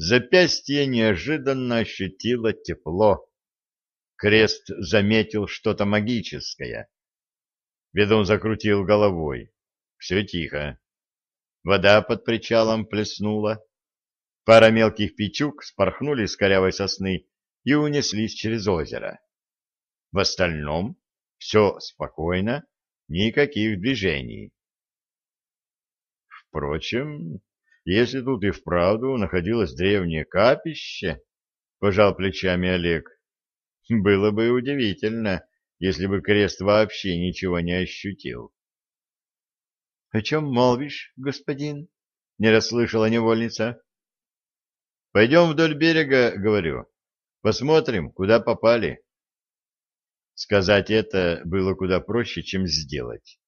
Запястье неожиданно ощутило тепло. Крест заметил что-то магическое. Ведун закрутил головой. Все тихо. Вода под причалом плеснула. Пара мелких печук спорхнули с корявой сосны и унеслись через озеро. В остальном все спокойно, никаких движений. Впрочем, если тут и вправду находилось древнее капище, пожал плечами Олег, было бы удивительно, если бы крест вообще ничего не ощутил. — О чем молвишь, господин? — не расслышала невольница. — Пойдем вдоль берега, — говорю. Посмотрим, куда попали. Сказать это было куда проще, чем сделать.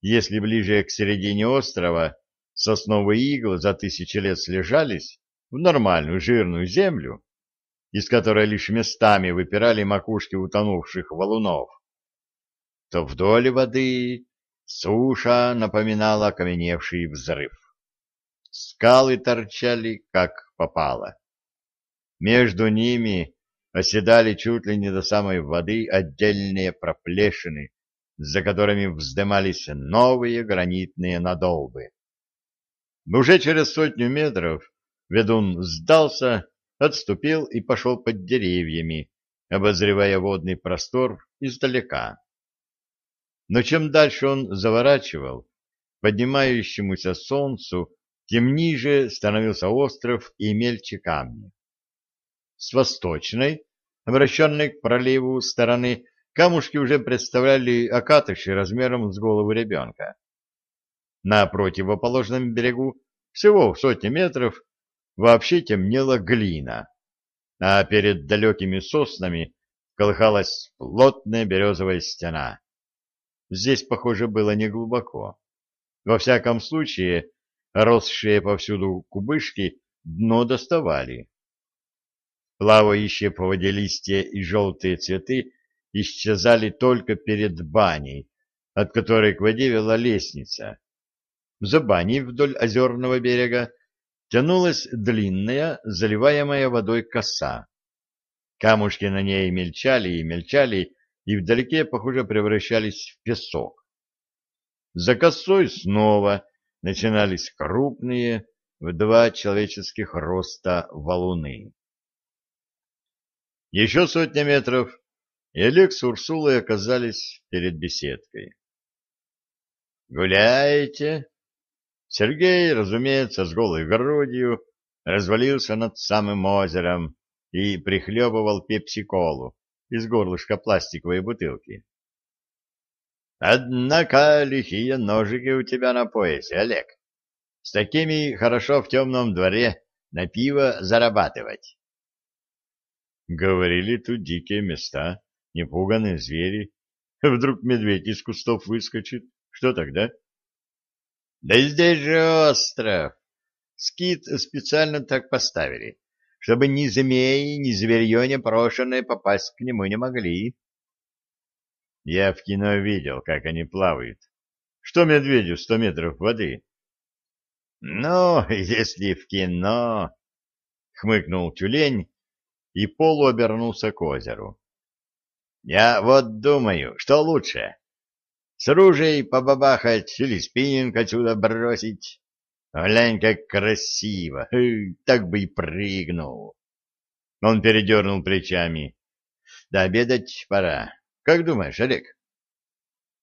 Если ближе к середине острова сосновые иглы за тысячи лет слежались в нормальную жирную землю, из которой лишь местами выпирали макушки утонувших валунов, то вдоль воды суша напоминала окаменевший взрыв. Скалы торчали, как попало. Между ними оседали чуть ли не до самой воды отдельные проплешины, за которыми вздымались новые гранитные надолбы. Уже через сотню метров ведун сдался отступил и пошел под деревьями, обозревая водный простор издалека. Но чем дальше он заворачивал, поднимающемуся солнцу, тем ниже становился остров и мельче камни. С восточной, обращенной к проливу стороны, камушки уже представляли окатыши размером с голову ребенка. На противоположном берегу, всего в сотни метров, вообще темнела глина, а перед далекими соснами колыхалась плотная березовая стена. Здесь, похоже, было неглубоко. Во всяком случае, росшие повсюду кубышки дно доставали. Плавающие по воде листья и желтые цветы исчезали только перед баней, от которой к воде вела лестница. За баней вдоль озерного берега тянулась длинная, заливаемая водой коса. Камушки на ней мельчали и мельчали, и вдалеке, похоже, превращались в песок. За косой снова начинались крупные, в два человеческих роста валуны. Еще сотня метров, и Олег с Урсулой оказались перед беседкой. «Гуляете?» Сергей, разумеется, с голой грудью развалился над самым озером и прихлебывал пепси-колу из горлышка пластиковой бутылки. «Однако лихие ножики у тебя на поясе, Олег. С такими хорошо в темном дворе на пиво зарабатывать». Говорили тут дикие места, непуганные звери. Вдруг медведь из кустов выскочит. Что тогда? Да здесь же остров. Скит специально так поставили, чтобы ни змеи, ни зверье непрошенное попасть к нему не могли. Я в кино видел, как они плавают. Что медведю сто метров воды? Ну, если в кино... Хмыкнул тюлень и полуобернулся к озеру. Я вот думаю, что лучше, с ружей побабахать или спиннинг отсюда бросить. Глянь, как красиво! Эй, так бы и прыгнул. Он передернул плечами. Да обедать пора. Как думаешь, Олег?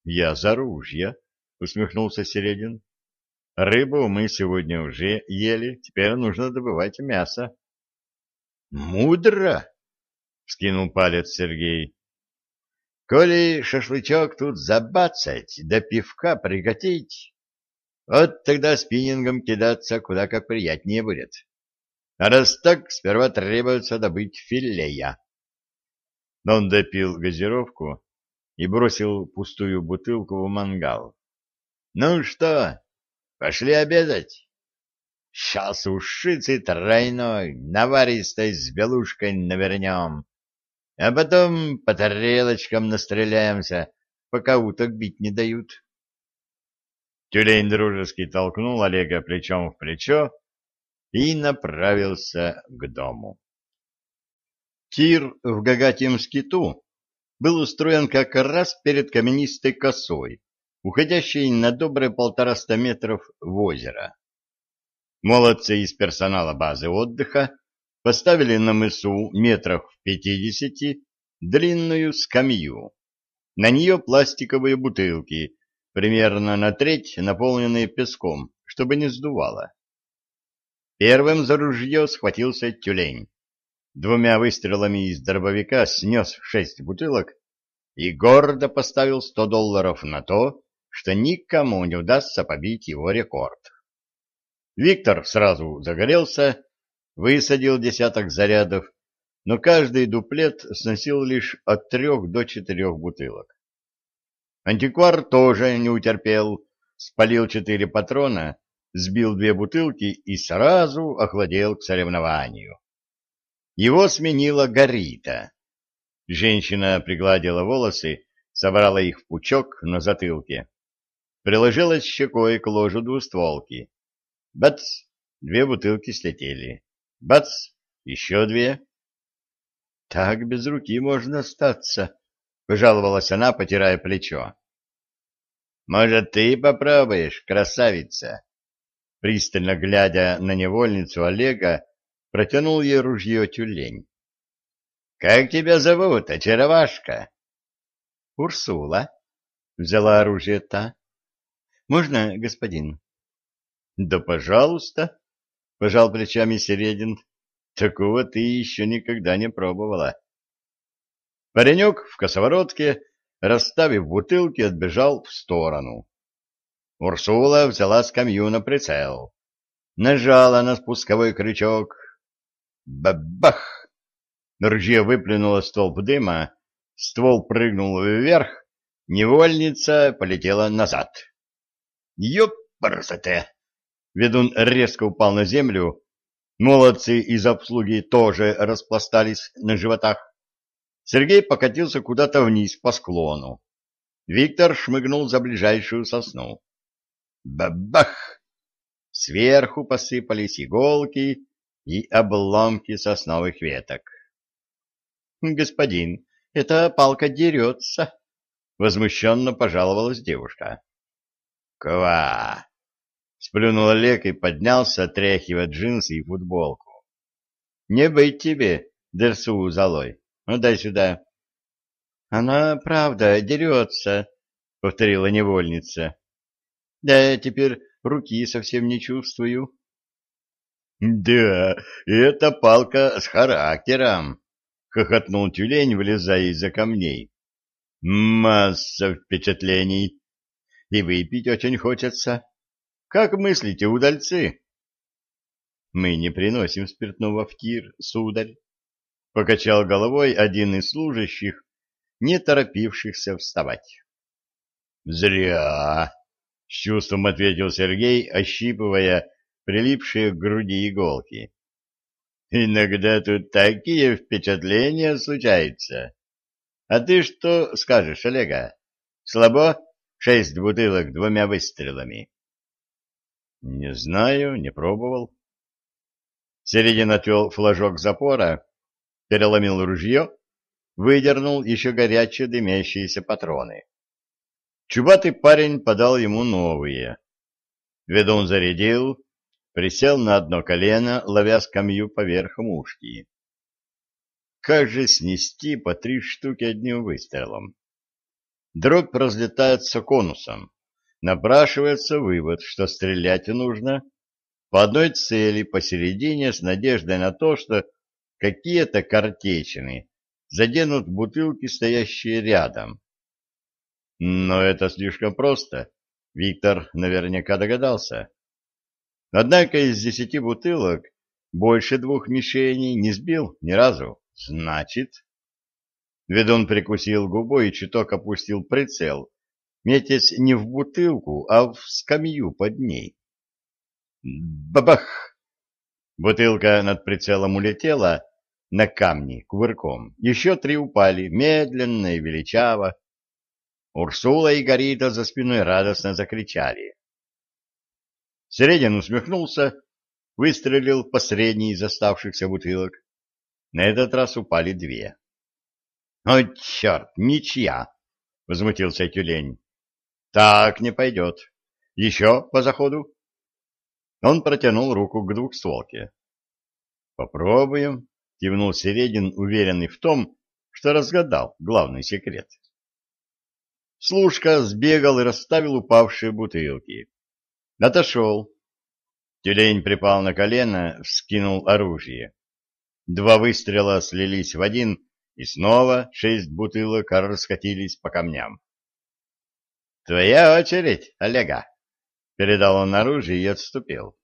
Я за ружья, усмехнулся Середин. Рыбу мы сегодня уже ели, теперь нужно добывать мясо. Мудро, скинул палец Сергей. Коли шашлычок тут забацать, да пивка приготить, вот тогда спиннингом кидаться куда как приятнее будет. А раз так, сперва требуется добыть филея. Но он допил газировку и бросил пустую бутылку в мангал. — Ну что, пошли обедать? Сейчас ушицы тройной, наваристой с белушкой навернем. А потом по тарелочкам настреляемся, пока уток бить не дают. Тюлень дружески толкнул Олега плечом в плечо и направился к дому. Тир в Гагатьем скиту был устроен как раз перед каменистой косой, уходящей на добрые полтораста метров в озеро. Молодцы из персонала базы отдыха поставили на мысу метрах в пятидесяти длинную скамью. На нее пластиковые бутылки, примерно на треть наполненные песком, чтобы не сдувало. Первым за ружье схватился тюлень. Двумя выстрелами из дробовика снес шесть бутылок и гордо поставил сто долларов на то, что никому не удастся побить его рекорд. Виктор сразу загорелся, высадил десяток зарядов, но каждый дуплет сносил лишь от трех до четырех бутылок. Антиквар тоже не утерпел, спалил четыре патрона сбил две бутылки и сразу охладел к соревнованию. Его сменила Гарита. Женщина пригладила волосы, собрала их в пучок на затылке. Приложилась щекой к ложу двустволки. Бац! Две бутылки слетели. Бац! Еще две. — Так без руки можно остаться, — пожаловалась она, потирая плечо. — Может, ты попробуешь, красавица? пристально глядя на невольницу Олега, протянул ей ружье тюлень. — Как тебя зовут, очаровашка? — Урсула, — взяла оружие та. — Можно, господин? — Да, пожалуйста, — пожал плечами Середин. — Такого ты еще никогда не пробовала. Паренек в косоворотке, расставив бутылки, отбежал в сторону. Урсула взяла скамью на прицел. Нажала на спусковой крючок. Бабах! Ружье выплюнуло столб дыма, ствол прыгнул вверх, невольница полетела назад. Ёпарсате! Ведун резко упал на землю. Молодцы из обслуги тоже распластались на животах. Сергей покатился куда-то вниз по склону. Виктор шмыгнул за ближайшую сосну. Бабах! Сверху посыпались иголки и обломки сосновых веток. — Господин, эта палка дерется! — возмущенно пожаловалась девушка. — Ква! — сплюнул Олег и поднялся, отряхивая джинсы и футболку. — Не быть тебе, дерсу золой. Ну, дай сюда. — Она, правда, дерется, — повторила невольница. Да я теперь руки совсем не чувствую. — Да, это палка с характером, — хохотнул тюлень, вылезая из-за камней. — Масса впечатлений. И выпить очень хочется. Как мыслите, удальцы? — Мы не приносим спиртного в тир, сударь, — покачал головой один из служащих, не торопившихся вставать. — Зря, — с чувством ответил Сергей, ощипывая прилипшие к груди иголки. — Иногда тут такие впечатления случаются. А ты что скажешь, Олега? Слабо? Шесть бутылок двумя выстрелами. — Не знаю, не пробовал. Середин отвел флажок запора, переломил ружье, выдернул еще горячие дымящиеся патроны. Чубатый парень подал ему новые. Ведун зарядил, присел на одно колено, ловя скамью поверх мушки. Как же снести по три штуки одним выстрелом? Дробь разлетается конусом. Напрашивается вывод, что стрелять нужно по одной цели посередине с надеждой на то, что какие-то картечины заденут бутылки, стоящие рядом. Но это слишком просто. Виктор наверняка догадался. Однако из десяти бутылок больше двух мишеней не сбил ни разу. Значит... Ведун прикусил губой и чуток опустил прицел, метясь не в бутылку, а в скамью под ней. Бабах! Бутылка над прицелом улетела на камни кувырком. Еще три упали, медленно и величаво, Урсула и Горита за спиной радостно закричали. Середин усмехнулся, выстрелил по средней из оставшихся бутылок. На этот раз упали две. — О, черт, ничья! — возмутился тюлень. — Так не пойдет. Еще по заходу? Он протянул руку к двухстволке. — Попробуем, — кивнул Середин, уверенный в том, что разгадал главный секрет. Слушка сбегал и расставил упавшие бутылки. Отошел. Тюлень припал на колено, вскинул оружие. Два выстрела слились в один, и снова шесть бутылок раскатились по камням. — Твоя очередь, Олега! — передал он оружие и отступил.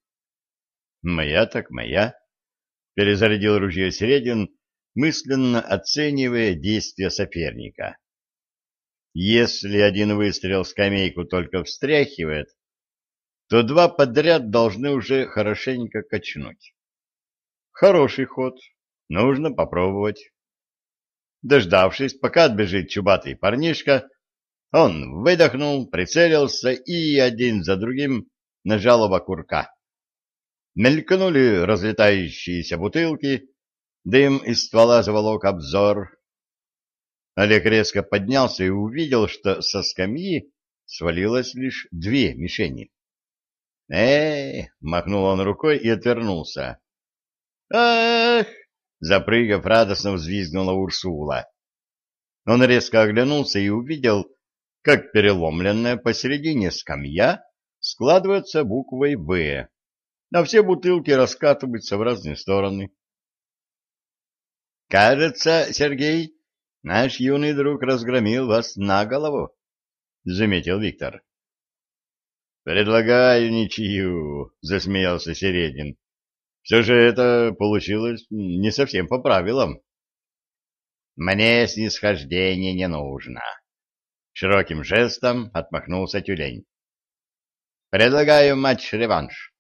— Моя так моя! — перезарядил ружье Середин, мысленно оценивая действия соперника. Если один выстрел скамейку только встряхивает, то два подряд должны уже хорошенько качнуть. Хороший ход, нужно попробовать. Дождавшись, пока отбежит чубатый парнишка, он выдохнул, прицелился и один за другим нажал оба курка. Мелькнули разлетающиеся бутылки, дым из ствола заволок обзор, Олег резко поднялся и увидел, что со скамьи свалилось лишь две мишени. э махнул он рукой и отвернулся. «Ах!» — запрыгав, радостно взвизгнула Урсула. Он резко оглянулся и увидел, как переломленная посередине скамья складывается буквой «В», а все бутылки раскатываются в разные стороны. «Кажется, Сергей, Наш юный друг разгромил вас на голову, — заметил Виктор. — Предлагаю ничью, — засмеялся Середин. — Все же это получилось не совсем по правилам. — Мне снисхождение не нужно. Широким жестом отмахнулся тюлень. — Предлагаю матч-реванш.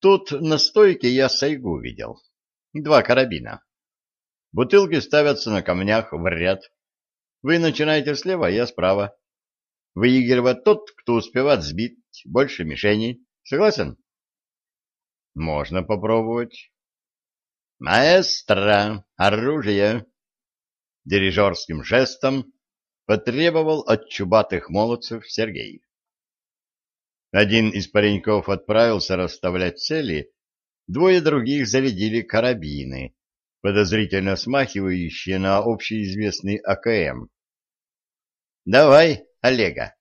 Тут на стойке я сайгу видел. Два карабина. Бутылки ставятся на камнях в ряд. Вы начинаете слева, я справа. Выигрывает тот, кто успевает сбить больше мишеней. Согласен? Можно попробовать. Маэстро, оружие! Дирижерским жестом потребовал от чубатых молодцев Сергей. Один из пареньков отправился расставлять цели, двое других зарядили карабины, подозрительно смахивающие на общеизвестный АКМ. «Давай, Олега,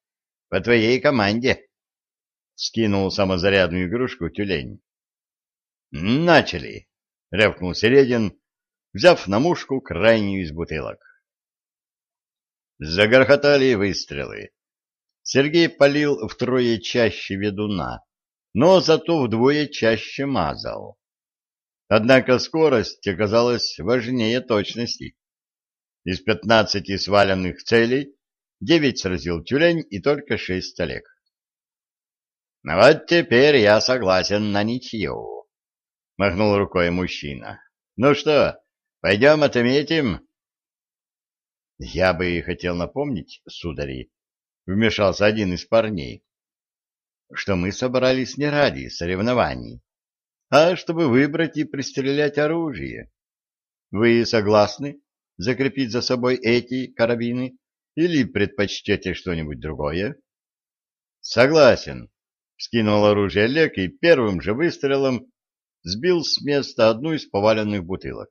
по твоей команде!» — скинул самозарядную игрушку тюлень. «Начали!» — рявкнул Середин, взяв на мушку крайнюю из бутылок. Загорхотали выстрелы. Сергей палил втрое чаще ведуна, но зато вдвое чаще мазал. Однако скорость оказалась важнее точности. Из пятнадцати сваленных целей девять сразил тюлень и только шесть Олег. «Ну вот теперь я согласен на ничью», — махнул рукой мужчина. «Ну что, пойдем отметим?» «Я бы хотел напомнить, судари», — вмешался один из парней, — «что мы собрались не ради соревнований, а чтобы выбрать и пристрелять оружие. Вы согласны закрепить за собой эти карабины или предпочтете что-нибудь другое? Согласен, скинул оружие Олег и первым же выстрелом сбил с места одну из поваленных бутылок.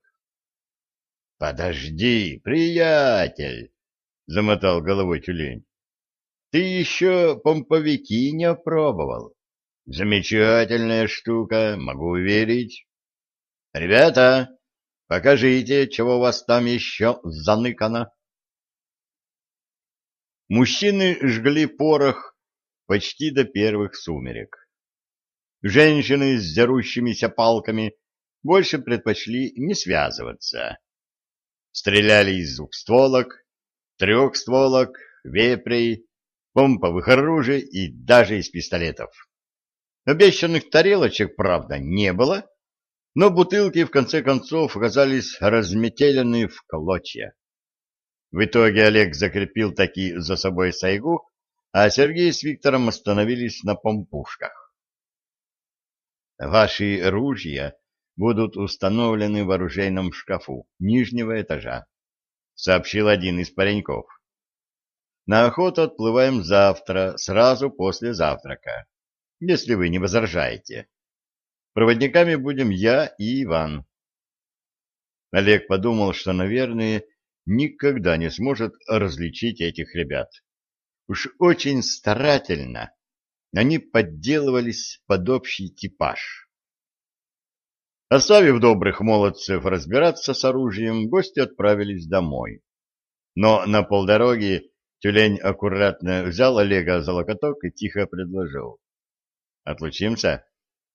Подожди, приятель, замотал головой тюлень. Ты еще помповики не опробовал. Замечательная штука, могу уверить. Ребята, покажите, чего у вас там еще заныкано. Мужчины жгли порох почти до первых сумерек. Женщины с дерущимися палками больше предпочли не связываться. Стреляли из двухстволок, трехстволок, вепрей, помповых оружий и даже из пистолетов. Обещанных тарелочек, правда, не было, но бутылки в конце концов оказались разметелены в клочья. В итоге Олег закрепил таки за собой сайгу, а Сергей с Виктором остановились на помпушках. Ваши ружья будут установлены в оружейном шкафу нижнего этажа, сообщил один из пареньков. На охоту отплываем завтра, сразу после завтрака, если вы не возражаете. Проводниками будем я и Иван. Олег подумал, что, наверное, никогда не сможет различить этих ребят. Уж очень старательно они подделывались под общий типаж. Оставив добрых молодцев разбираться с оружием, гости отправились домой. Но на полдороги тюлень аккуратно взял Олега за локоток и тихо предложил. — Отлучимся?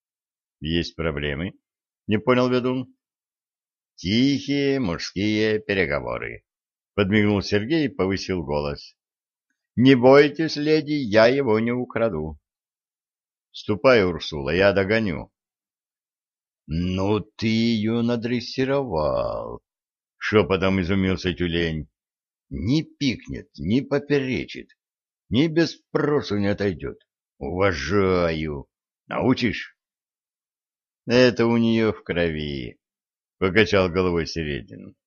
— Есть проблемы? — не понял ведун. — Тихие мужские переговоры, — подмигнул Сергей и повысил голос. — Не бойтесь, леди, я его не украду. — Ступай, Урсула, я догоню. — Ну ты ее надрессировал, — шепотом изумился тюлень. — Не пикнет, не поперечит, ни без спросу не отойдет. Уважаю. Научишь? — Это у нее в крови, — покачал головой Середин.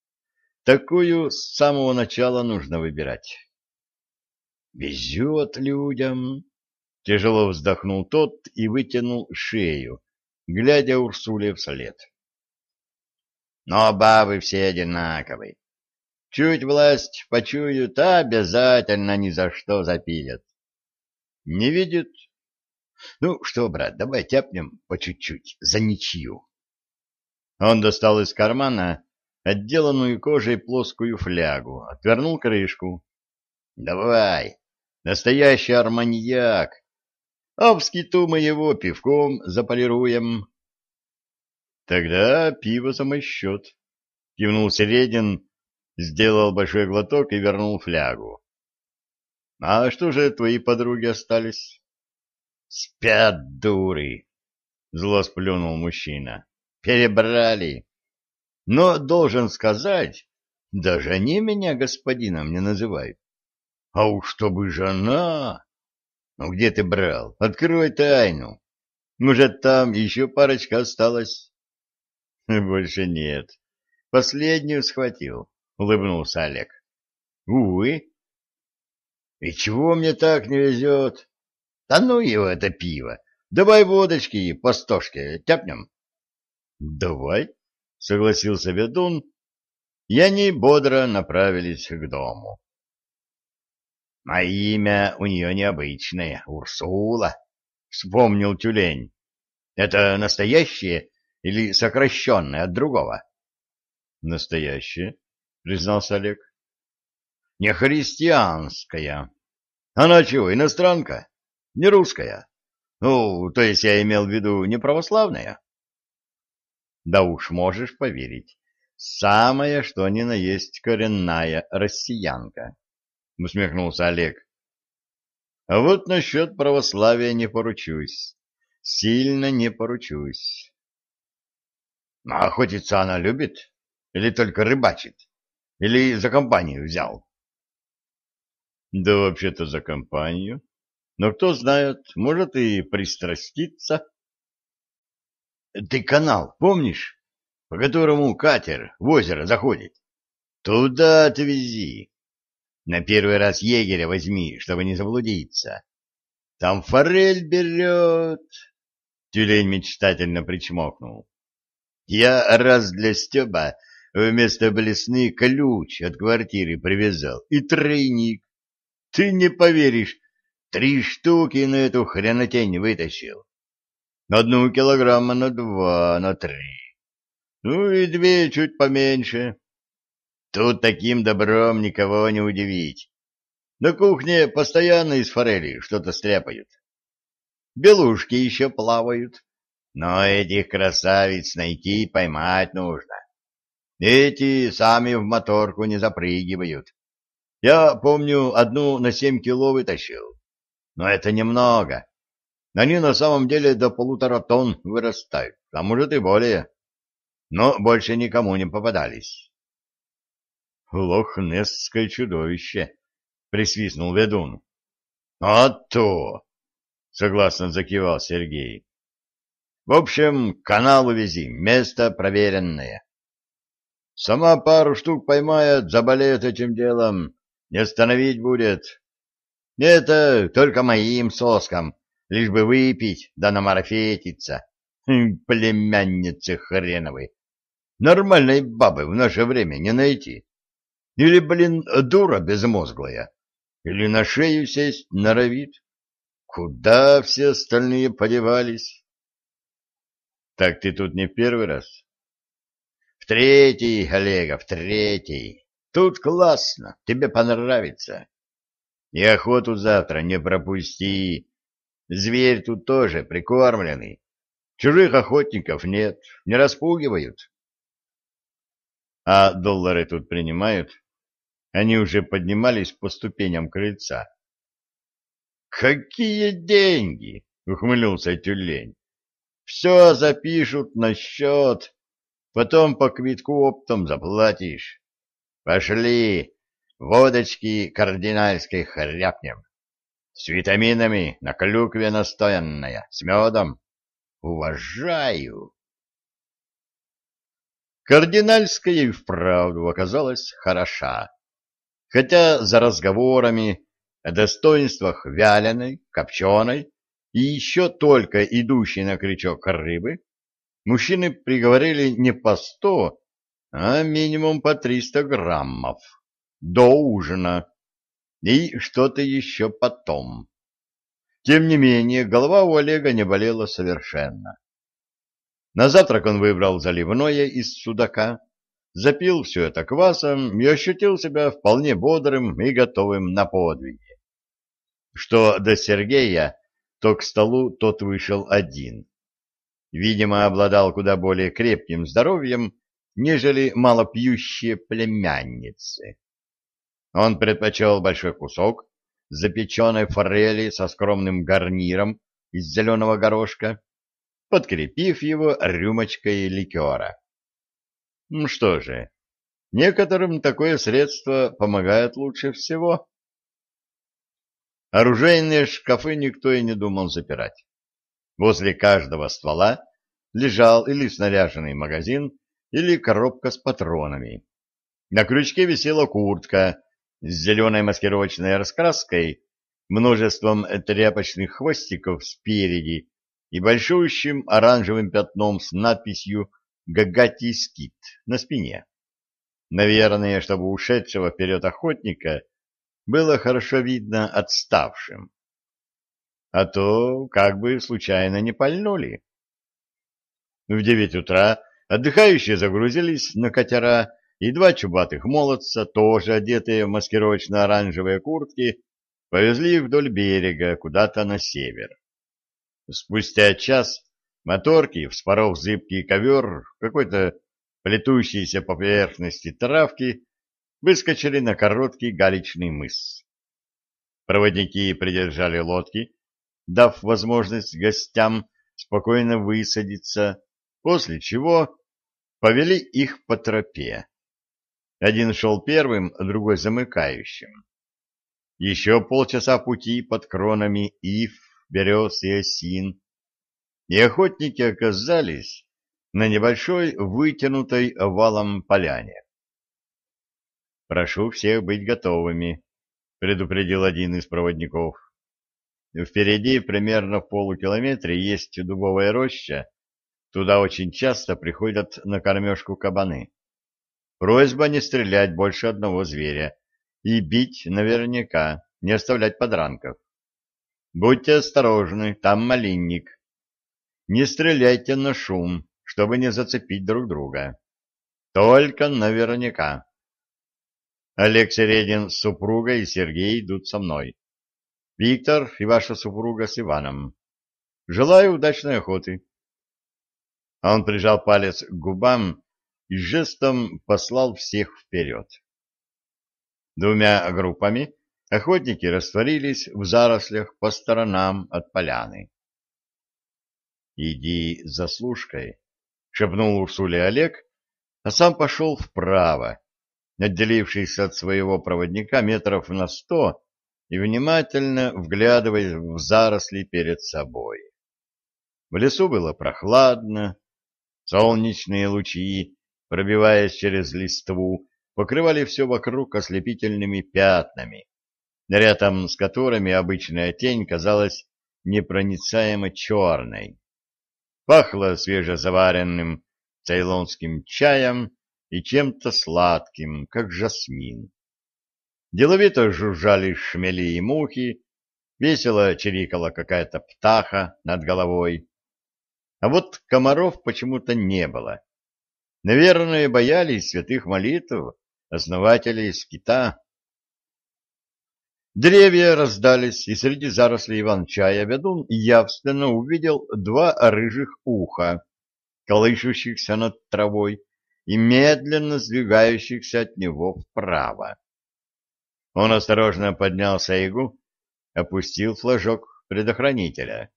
— Такую с самого начала нужно выбирать. — Везет людям, — тяжело вздохнул тот и вытянул шею глядя Урсуле вслед. Но бабы все одинаковые. Чуть власть почуют, а обязательно ни за что запилят. Не видят? Ну что, брат, давай тяпнем по чуть-чуть, за ничью. Он достал из кармана отделанную кожей плоскую флягу, отвернул крышку. Давай, настоящий арманьяк, а в скиту мы его пивком заполируем. — Тогда пиво за мой счет, — кивнул Середин, сделал большой глоток и вернул флягу. — А что же твои подруги остались? — Спят дуры, — зло сплюнул мужчина. — Перебрали. Но, должен сказать, даже они меня господином не называют. А уж чтобы жена... Ну, где ты брал? Открой тайну. Может, там еще парочка осталась? Больше нет. Последнюю схватил, улыбнулся Олег. Увы. И чего мне так не везет? Да ну его это пиво. Давай водочки по стошке тяпнем. Давай, согласился ведун, и они бодро направились к дому. А имя у нее необычное — Урсула, — вспомнил тюлень. Это настоящее или сокращенное от другого? — Настоящее, — признался Олег. — Не христианская. Она чего, иностранка? Не русская? Ну, то есть я имел в виду не православная? — Да уж можешь поверить. Самая, что ни на есть коренная россиянка усмехнулся Олег. А вот насчет православия не поручусь. Сильно не поручусь. А охотиться она любит? Или только рыбачит? Или за компанию взял? Да вообще-то за компанию. Но кто знает, может и пристраститься. Ты канал помнишь, по которому катер в озеро заходит? Туда отвези. На первый раз егеря возьми, чтобы не заблудиться. Там форель берет. Тюлень мечтательно причмокнул. Я раз для Стеба вместо блесны ключ от квартиры привязал и тройник. Ты не поверишь, три штуки на эту хренотень вытащил. Одну килограмма на два, на три. Ну и две чуть поменьше. Тут таким добром никого не удивить. На кухне постоянно из форели что-то стряпают. Белушки еще плавают, но этих красавиц найти и поймать нужно. Эти сами в моторку не запрыгивают. Я помню, одну на семь кило вытащил. Но это немного. Они на самом деле до полутора тонн вырастают, а может и более. Но больше никому не попадались. Лохнесское чудовище, — присвистнул ведун. — А то! — согласно закивал Сергей. В общем, канал увези, место проверенное. Сама пару штук поймает, заболеет этим делом, не остановить будет. Это только моим соскам, лишь бы выпить, да намарафетиться. Хм, племянницы хреновы. Нормальной бабы в наше время не найти. Или, блин, дура безмозглая. Или на шею сесть норовит. Куда все остальные подевались? Так ты тут не первый раз? В третий, Олега, в третий. Тут классно, тебе понравится. И охоту завтра не пропусти. Зверь тут тоже прикормленный. Чужих охотников нет, не распугивают. А доллары тут принимают? Они уже поднимались по ступеням крыльца. «Какие деньги!» — ухмыльнулся тюлень. «Все запишут на счет, потом по квитку оптом заплатишь. Пошли, водочки кардинальской хряпнем. С витаминами на клюкве настоянная, с медом. Уважаю!» Кардинальская и вправду оказалась хороша. Хотя за разговорами о достоинствах вяленой, копченой и еще только идущей на крючок рыбы, мужчины приговорили не по сто, а минимум по триста граммов до ужина и что-то еще потом. Тем не менее, голова у Олега не болела совершенно. На завтрак он выбрал заливное из судака, запил все это квасом и ощутил себя вполне бодрым и готовым на подвиги. Что до Сергея, то к столу тот вышел один. Видимо, обладал куда более крепким здоровьем, нежели малопьющие племянницы. Он предпочел большой кусок запеченной форели со скромным гарниром из зеленого горошка, подкрепив его рюмочкой ликера. Ну что же, некоторым такое средство помогает лучше всего. Оружейные шкафы никто и не думал запирать. Возле каждого ствола лежал или снаряженный магазин, или коробка с патронами. На крючке висела куртка с зеленой маскировочной раскраской, множеством тряпочных хвостиков спереди и большущим оранжевым пятном с надписью «Гагатий скит» на спине. Наверное, чтобы ушедшего вперед охотника было хорошо видно отставшим. А то как бы случайно не пальнули. В девять утра отдыхающие загрузились на катера, и два чубатых молодца, тоже одетые в маскировочно-оранжевые куртки, повезли вдоль берега куда-то на север. Спустя час моторки, вспоров зыбкий ковер, какой-то плетущийся по поверхности травки, выскочили на короткий галечный мыс. Проводники придержали лодки, дав возможность гостям спокойно высадиться, после чего повели их по тропе. Один шел первым, другой замыкающим. Еще полчаса пути под кронами ив, берез и осин, и охотники оказались на небольшой вытянутой овалом поляне. «Прошу всех быть готовыми», — предупредил один из проводников. «Впереди, примерно в полукилометре, есть дубовая роща. Туда очень часто приходят на кормежку кабаны. Просьба не стрелять больше одного зверя и бить наверняка, не оставлять подранков. Будьте осторожны, там малинник. Не стреляйте на шум, чтобы не зацепить друг друга. Только наверняка. Олег Середин с супругой и Сергей идут со мной. Виктор и ваша супруга с Иваном. Желаю удачной охоты. Он прижал палец к губам и жестом послал всех вперед. Двумя группами охотники растворились в зарослях по сторонам от поляны. «Иди за служкой», — шепнул Урсуле Олег, а сам пошел вправо, отделившись от своего проводника метров на сто и внимательно вглядываясь в заросли перед собой. В лесу было прохладно, солнечные лучи, пробиваясь через листву, покрывали все вокруг ослепительными пятнами, рядом с которыми обычная тень казалась непроницаемо черной. Пахло свежезаваренным цейлонским чаем и чем-то сладким, как жасмин. Деловито жужжали шмели и мухи, весело чирикала какая-то птаха над головой. А вот комаров почему-то не было. Наверное, боялись святых молитв основателей скита. Деревья раздались, и среди зарослей иван-чая ведун явственно увидел два рыжих уха, колышущихся над травой и медленно сдвигающихся от него вправо. Он осторожно поднял сайгу, опустил флажок предохранителя.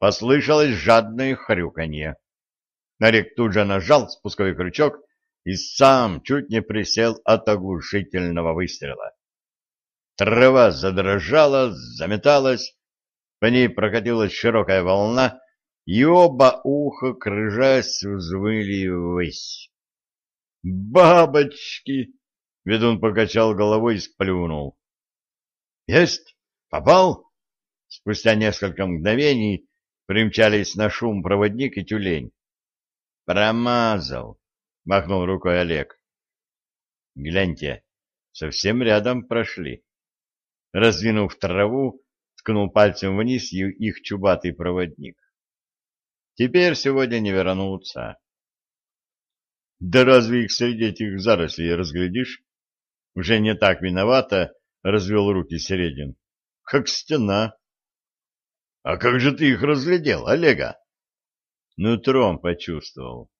Послышалось жадное хрюканье. Нарек тут же нажал спусковой крючок и сам чуть не присел от оглушительного выстрела. Трава задрожала, заметалась, по ней прокатилась широкая волна, и оба уха, крыжась, взвыли ввысь. «Бабочки!» — ведун покачал головой и сплюнул. «Есть! Попал?» Спустя несколько мгновений примчались на шум проводник и тюлень. «Промазал!» — махнул рукой Олег. «Гляньте, совсем рядом прошли». Раздвинув траву, ткнул пальцем вниз их чубатый проводник. Теперь сегодня не вернуться. Да разве их среди этих зарослей разглядишь? Уже не так виновато развел руки Середин. Как стена. А как же ты их разглядел, Олега? Нутром почувствовал.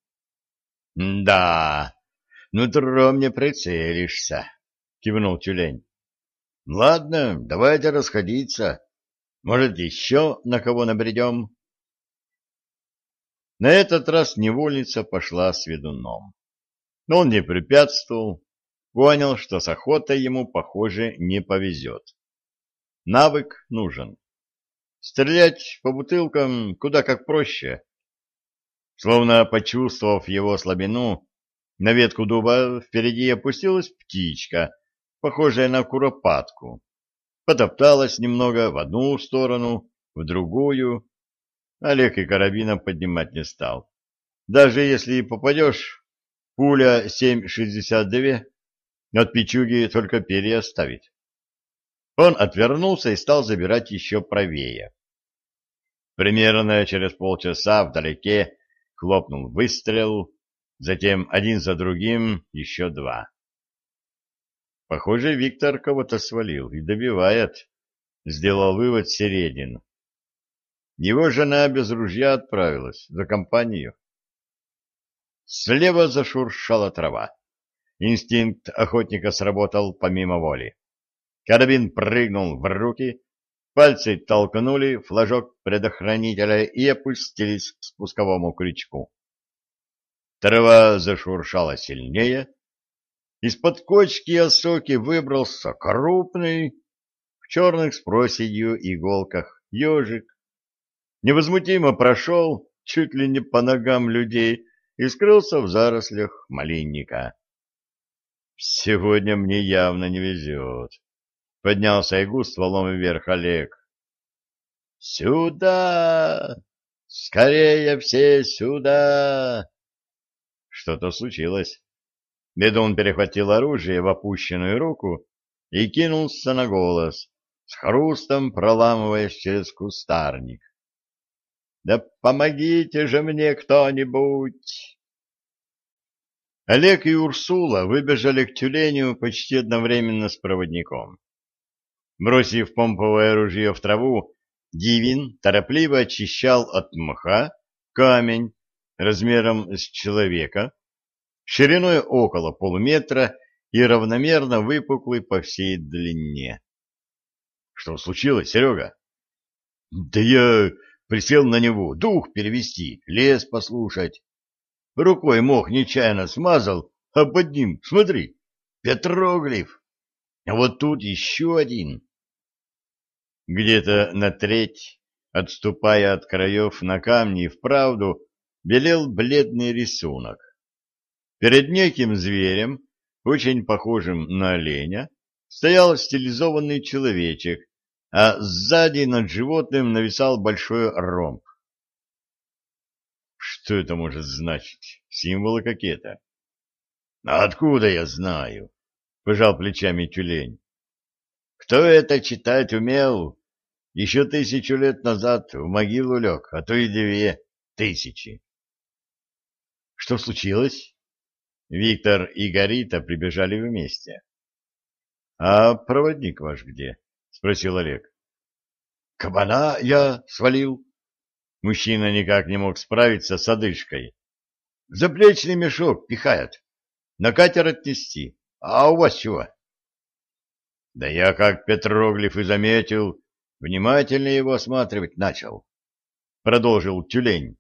Да, нутром не прицелишься, кивнул тюлень. Ладно, давайте расходиться. Может, еще на кого набредем? На этот раз невольница пошла с ведуном. Но он не препятствовал, понял, что с охотой ему, похоже, не повезет. Навык нужен. Стрелять по бутылкам куда как проще. Словно почувствовав его слабину, на ветку дуба впереди опустилась птичка, похожая на куропатку. Потопталась немного в одну сторону, в другую. Олег и карабином поднимать не стал. Даже если попадешь, пуля 7,62 от пичуги только перья оставит. Он отвернулся и стал забирать еще правее. Примерно через полчаса вдалеке хлопнул выстрел, затем один за другим еще два. Похоже, Виктор кого-то свалил и добивает, сделал вывод Середин. Его жена без ружья отправилась за компанию. Слева зашуршала трава. Инстинкт охотника сработал помимо воли. Карабин прыгнул в руки, пальцы толкнули флажок предохранителя и опустились к спусковому крючку. Трава зашуршала сильнее. Из-под кочки осоки выбрался крупный, в черных с проседью иголках, ежик. Невозмутимо прошел, чуть ли не по ногам людей, и скрылся в зарослях малинника. Сегодня мне явно не везет. Поднялся Айгу стволом вверх Олег. Сюда! Скорее все сюда! Что-то случилось. Бедун перехватил оружие в опущенную руку и кинулся на голос, с хрустом проламываясь через кустарник. «Да помогите же мне кто-нибудь!» Олег и Урсула выбежали к тюленю почти одновременно с проводником. Бросив помповое ружье в траву, Дивин торопливо очищал от мха камень размером с человека, шириной около полуметра и равномерно выпуклый по всей длине. — Что случилось, Серега? — Да я присел на него, дух перевести, лес послушать. Рукой мох нечаянно смазал, а под ним, смотри, петроглиф. А вот тут еще один. Где-то на треть Отступая от краев на камни, вправду белел бледный рисунок. Перед неким зверем, очень похожим на оленя, стоял стилизованный человечек, а сзади над животным нависал большой ромб. Что это может значить? Символы какие-то? А откуда я знаю? Пожал плечами тюлень. Кто это читать умел, еще тысячу лет назад в могилу лег, а то и две тысячи. Что случилось? Виктор и Горита прибежали вместе. — А проводник ваш где? — спросил Олег. — Кабана я свалил. Мужчина никак не мог справиться с одышкой. — Заплечный мешок пихает. На катер отнести. А у вас чего? — Да я, как Петроглиф и заметил, Внимательно его осматривать начал. Продолжил тюлень.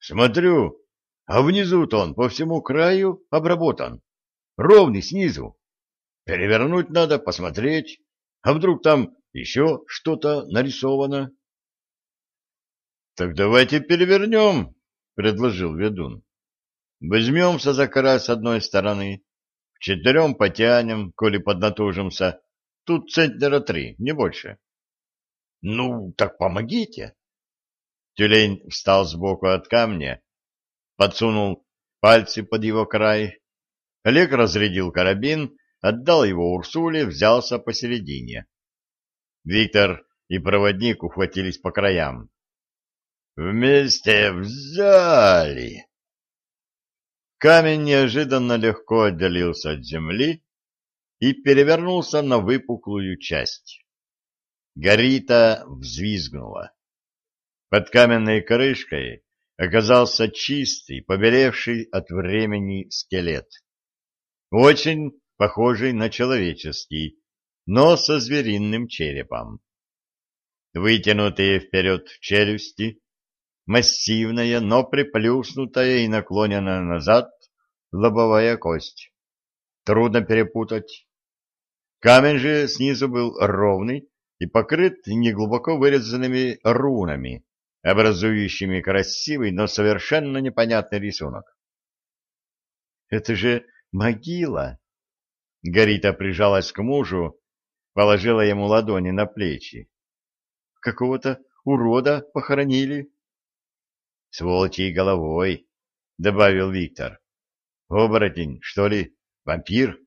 Смотрю, а внизу-то он по всему краю обработан. Ровный снизу. Перевернуть надо, посмотреть. А вдруг там еще что-то нарисовано? — Так давайте перевернем, — предложил ведун. — Возьмемся за край с одной стороны, в четырем потянем, коли поднатужимся. Тут центнера три, не больше. Ну, так помогите. Тюлень встал сбоку от камня, подсунул пальцы под его край. Олег разрядил карабин, отдал его Урсуле, взялся посередине. Виктор и проводник ухватились по краям. «Вместе взяли!» Камень неожиданно легко отделился от земли и перевернулся на выпуклую часть. Горита взвизгнула. Под каменной крышкой оказался чистый, побелевший от времени скелет. Очень похожий на человеческий, но со звериным черепом. Вытянутые вперед челюсти, массивная, но приплюснутая и наклоненная назад лобовая кость. Трудно перепутать. Камень же снизу был ровный, и покрыт неглубоко вырезанными рунами, образующими красивый, но совершенно непонятный рисунок. «Это же могила!» Горита прижалась к мужу, положила ему ладони на плечи. «Какого-то урода похоронили?» «С волчьей головой», — добавил Виктор. «Оборотень, что ли? Вампир?»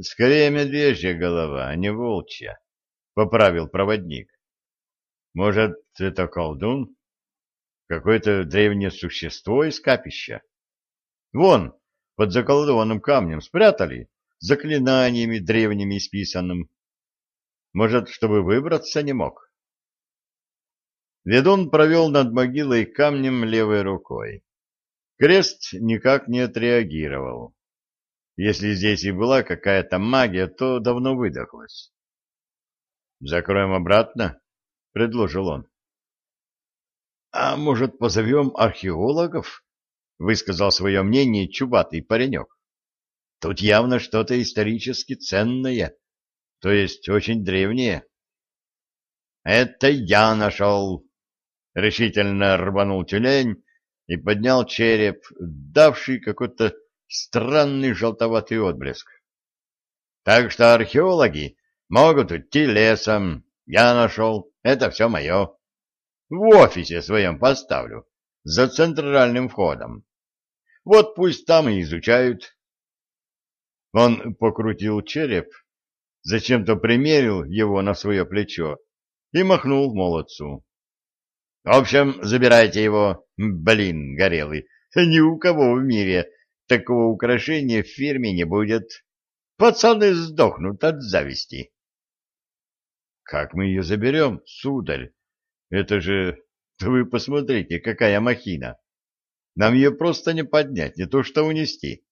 «Скорее медвежья голова, а не волчья», — поправил проводник. «Может, это колдун? Какое-то древнее существо из капища? Вон, под заколдованным камнем спрятали, заклинаниями древними исписанным. Может, чтобы выбраться не мог?» Ведун провел над могилой камнем левой рукой. Крест никак не отреагировал. Если здесь и была какая-то магия, то давно выдохлась. «Закроем обратно», — предложил он. «А может, позовем археологов?» — высказал свое мнение чубатый паренек. «Тут явно что-то исторически ценное, то есть очень древнее». «Это я нашел!» — решительно рванул тюлень и поднял череп, давший какой-то странный желтоватый отблеск. Так что археологи могут идти лесом. Я нашел. Это все мое. В офисе своем поставлю. За центральным входом. Вот пусть там и изучают. Он покрутил череп, зачем-то примерил его на свое плечо и махнул молодцу. В общем, забирайте его, блин, горелый. Ни у кого в мире Такого украшения в фирме не будет. Пацаны сдохнут от зависти. — Как мы ее заберем, сударь? Это же... Вы посмотрите, какая махина. Нам ее просто не поднять, не то что унести.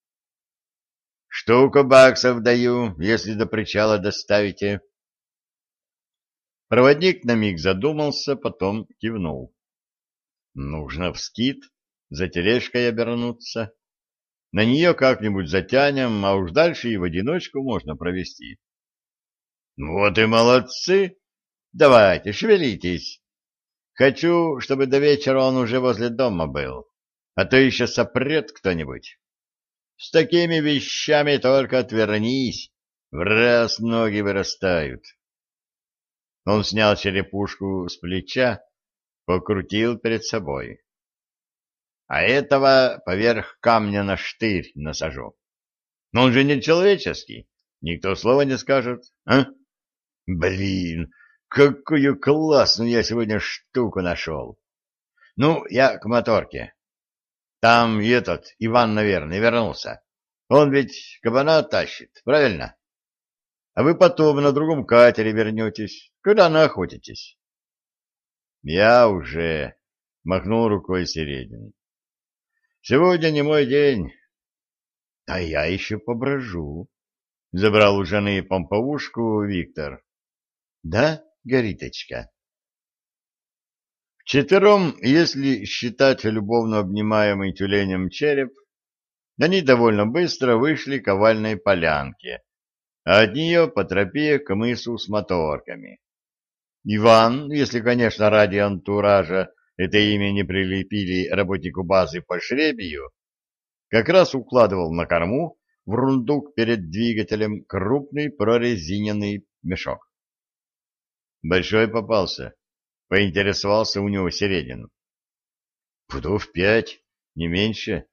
— Штуку баксов даю, если до причала доставите. Проводник на миг задумался, потом кивнул. — Нужно в скит за тележкой обернуться. На нее как-нибудь затянем, а уж дальше и в одиночку можно провести. — Вот и молодцы! Давайте, шевелитесь! Хочу, чтобы до вечера он уже возле дома был, а то еще сопрет кто-нибудь. С такими вещами только отвернись, в раз ноги вырастают. Он снял черепушку с плеча, покрутил перед собой. А этого поверх камня на штырь насажу. Но он же не человеческий, никто слова не скажет, а? Блин, какую классную я сегодня штуку нашел. Ну, я к моторке. Там этот, Иван, наверное, вернулся. Он ведь кабана тащит, правильно? А вы потом на другом катере вернетесь, когда наохотитесь. Я уже махнул рукой Середин. Сегодня не мой день. А я еще поброжу. Забрал у жены помповушку Виктор. Да, Гориточка? Вчетвером, если считать любовно обнимаемый тюленем череп, они довольно быстро вышли к овальной полянке, а от нее по тропе к мысу с моторками. Иван, если, конечно, ради антуража это имя не прилепили работнику базы по шребию, как раз укладывал на корму в рундук перед двигателем крупный прорезиненный мешок. Большой попался, поинтересовался у него Середин. Пудов пять, не меньше,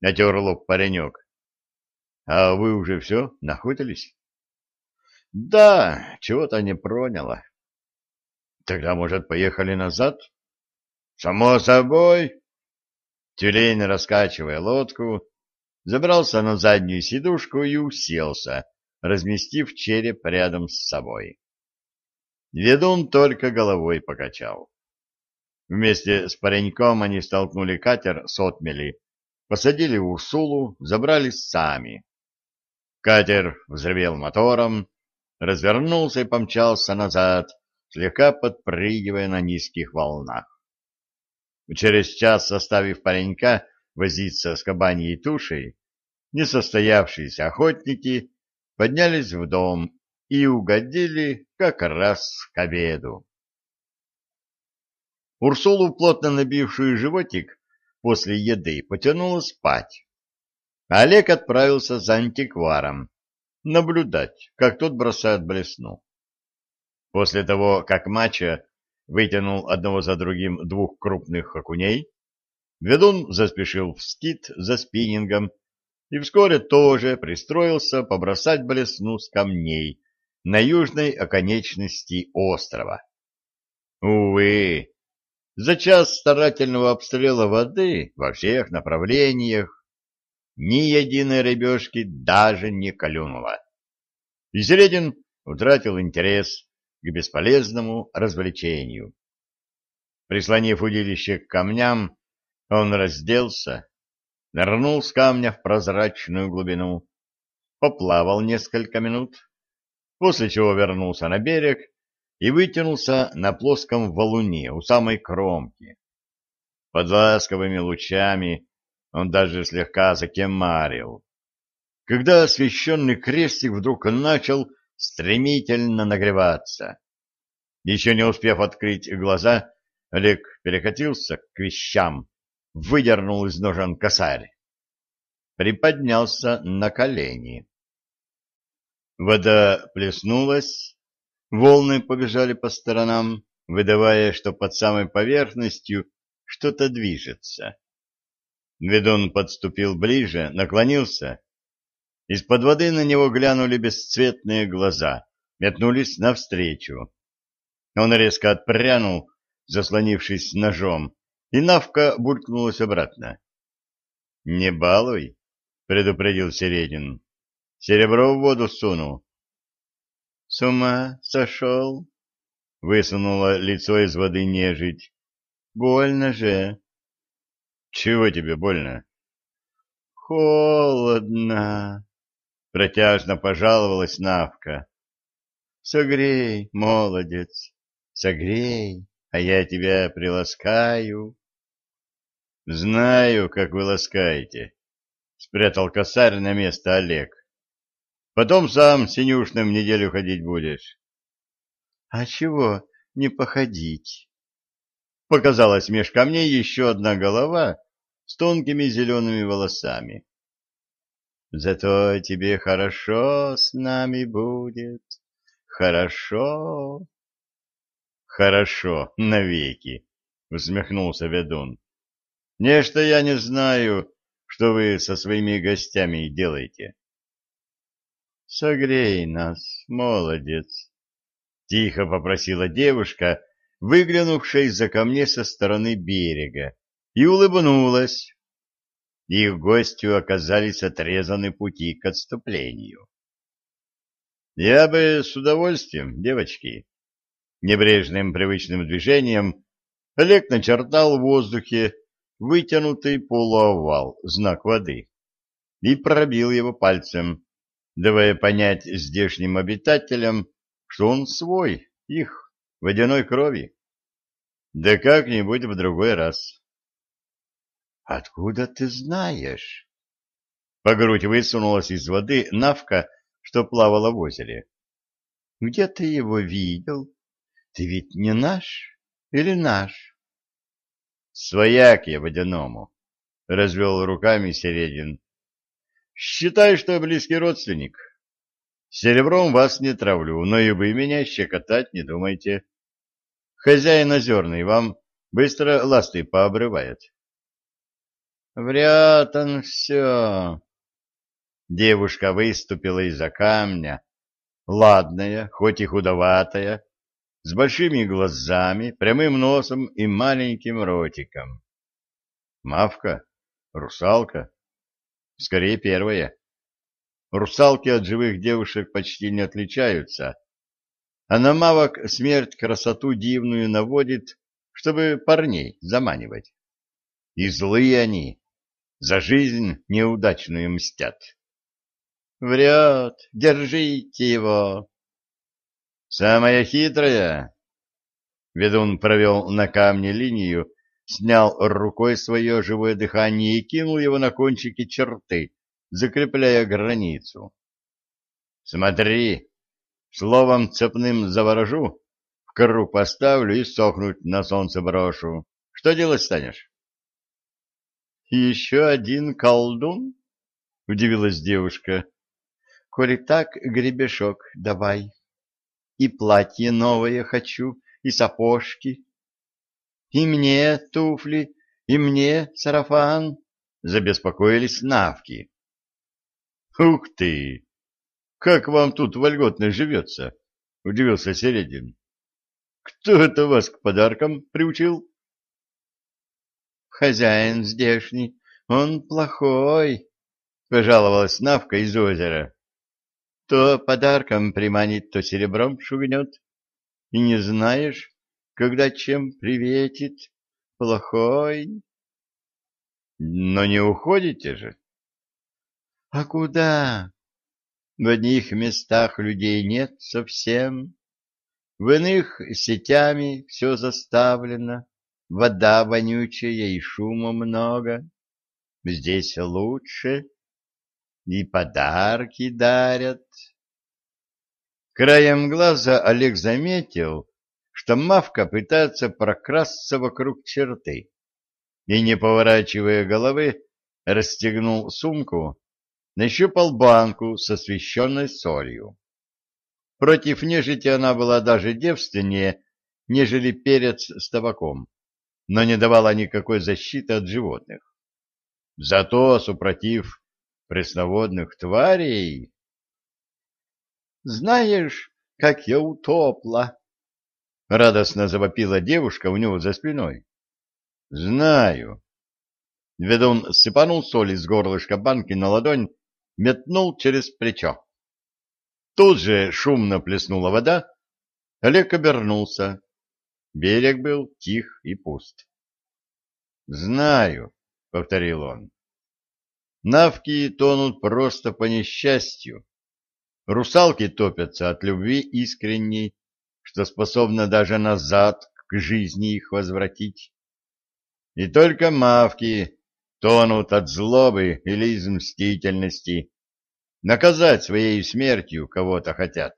натер лоб паренек. А вы уже все, находились? Да, чего-то не проняло. Тогда, может, поехали назад? Само собой. Тюлень, раскачивая лодку, забрался на заднюю сидушку и уселся, разместив череп рядом с собой. Ведун только головой покачал. Вместе с пареньком они столкнули катер с отмели, посадили Урсулу, забрались сами. Катер взревел мотором, развернулся и помчался назад, слегка подпрыгивая на низких волнах. Через час, составив паренька возиться с кабаньей тушей, несостоявшиеся охотники поднялись в дом и угодили как раз к обеду. Урсулу, плотно набившую животик, после еды потянула спать. Олег отправился за антикваром, наблюдать, как тот бросает блесну. После того, как Мача вытянул одного за другим двух крупных окуней, ведун заспешил в скит за спиннингом и вскоре тоже пристроился побросать блесну с камней на южной оконечности острова. Увы, за час старательного обстрела воды во всех направлениях ни единой рыбешки даже не клюнуло. И Середин утратил интерес к бесполезному развлечению. Прислонив удилище к камням, он разделся, нырнул с камня в прозрачную глубину, поплавал несколько минут, после чего вернулся на берег и вытянулся на плоском валуне у самой кромки. Под ласковыми лучами он даже слегка закемарил, когда освещенный крестик вдруг начал стремительно нагреваться. Еще не успев открыть глаза, Олег перекатился к вещам, выдернул из ножен косарь. Приподнялся на колени. Вода плеснулась, волны побежали по сторонам, выдавая, что под самой поверхностью что-то движется. Ведун подступил ближе, наклонился. Из-под воды на него глянули бесцветные глаза, метнулись навстречу. Он резко отпрянул, заслонившись ножом, и Навка булькнулась обратно. — Не балуй, — предупредил Середин. Серебро в воду сунул. — С ума сошел? — высунула лицо из воды нежить. — Больно же. — Чего тебе больно? — Холодно, — протяжно пожаловалась Навка. — Согрей, молодец, согрей, а я тебя приласкаю. — Знаю, как вы ласкаете, — спрятал косарь на место Олег. Потом сам синюшным неделю ходить будешь. — А чего не походить? Показалась меж камней еще одна голова с тонкими зелеными волосами. Зато тебе хорошо с нами будет, хорошо. Хорошо, навеки, усмехнулся ведун. Нечто я не знаю, что вы со своими гостями делаете. Согрей нас, молодец, тихо попросила девушка, выглянувшая из-за камней со стороны берега, и улыбнулась. Их гостю оказались отрезаны пути к отступлению. Я бы с удовольствием, девочки. Небрежным привычным движением Олег начертал в воздухе вытянутый полуовал, знак воды, и пробил его пальцем, давая понять здешним обитателям, что он свой, их, водяной крови. Да как-нибудь в другой раз. — Откуда ты знаешь? По грудь высунулась из воды навка, что плавала в озере. — Где ты его видел? Ты ведь не наш или наш? — Свояк я водяному, — развел руками Середин. — Считай, что близкий родственник. Серебром вас не травлю, но и вы меня щекотать не думайте. Хозяин озерный вам быстро ласты пообрывает. Вряд он все. Девушка выступила из-за камня, ладная, хоть и худоватая, с большими глазами, прямым носом и маленьким ротиком. Мавка? Русалка? Скорее первая. Русалки от живых девушек почти не отличаются, а на мавок смерть красоту дивную наводит, чтобы парней заманивать. И злые они, за жизнь неудачную мстят. Врет, держите его. Самая хитрая. Ведун провел на камне линию, снял рукой свое живое дыхание и кинул его на кончики черты, закрепляя границу. Смотри, словом цепным заворожу, в кору поставлю и сохнуть на солнце брошу. Что делать станешь? — Еще один колдун? — удивилась девушка. — Коли так, гребешок давай. И платье новое хочу, и сапожки. И мне туфли, и мне сарафан. Забеспокоились навки. — Ух ты! Как вам тут вольготно живется? — удивился Середин. — Кто это вас к подаркам приучил? — Хозяин здешний, он плохой, — пожаловалась Навка из озера. — То подарком приманит, то серебром шугнет. И не знаешь, когда чем приветит. Плохой. — Но не уходите же. — А куда? В одних местах людей нет совсем, в иных сетями все заставлено, вода вонючая и шума много. Здесь лучше, и подарки дарят. Краем глаза Олег заметил, что Мавка пытается прокрасться вокруг черты, и, не поворачивая головы, расстегнул сумку, нащупал банку со священной солью. Против нежити она была даже девственнее, нежели перец с табаком, но не давала никакой защиты от животных. Зато, супротив пресноводных тварей... «Знаешь, как я утопла!» — радостно завопила девушка у него за спиной. «Знаю». Ведун сыпанул соль из горлышка банки на ладонь, метнул через плечо. Тут же шумно плеснула вода. Олег обернулся. Берег был тих и пуст. «Знаю», — повторил он. «Навки тонут просто по несчастью. Русалки топятся от любви искренней, что способна даже назад к жизни их возвратить. И только мавки тонут от злобы или из мстительности, наказать своей смертью кого-то хотят.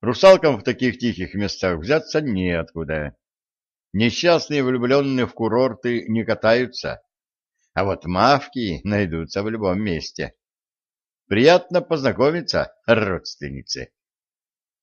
Русалкам в таких тихих местах взяться неоткуда. Несчастные влюбленные в курорты не катаются, а вот мавки найдутся в любом месте. Приятно познакомиться, родственницы.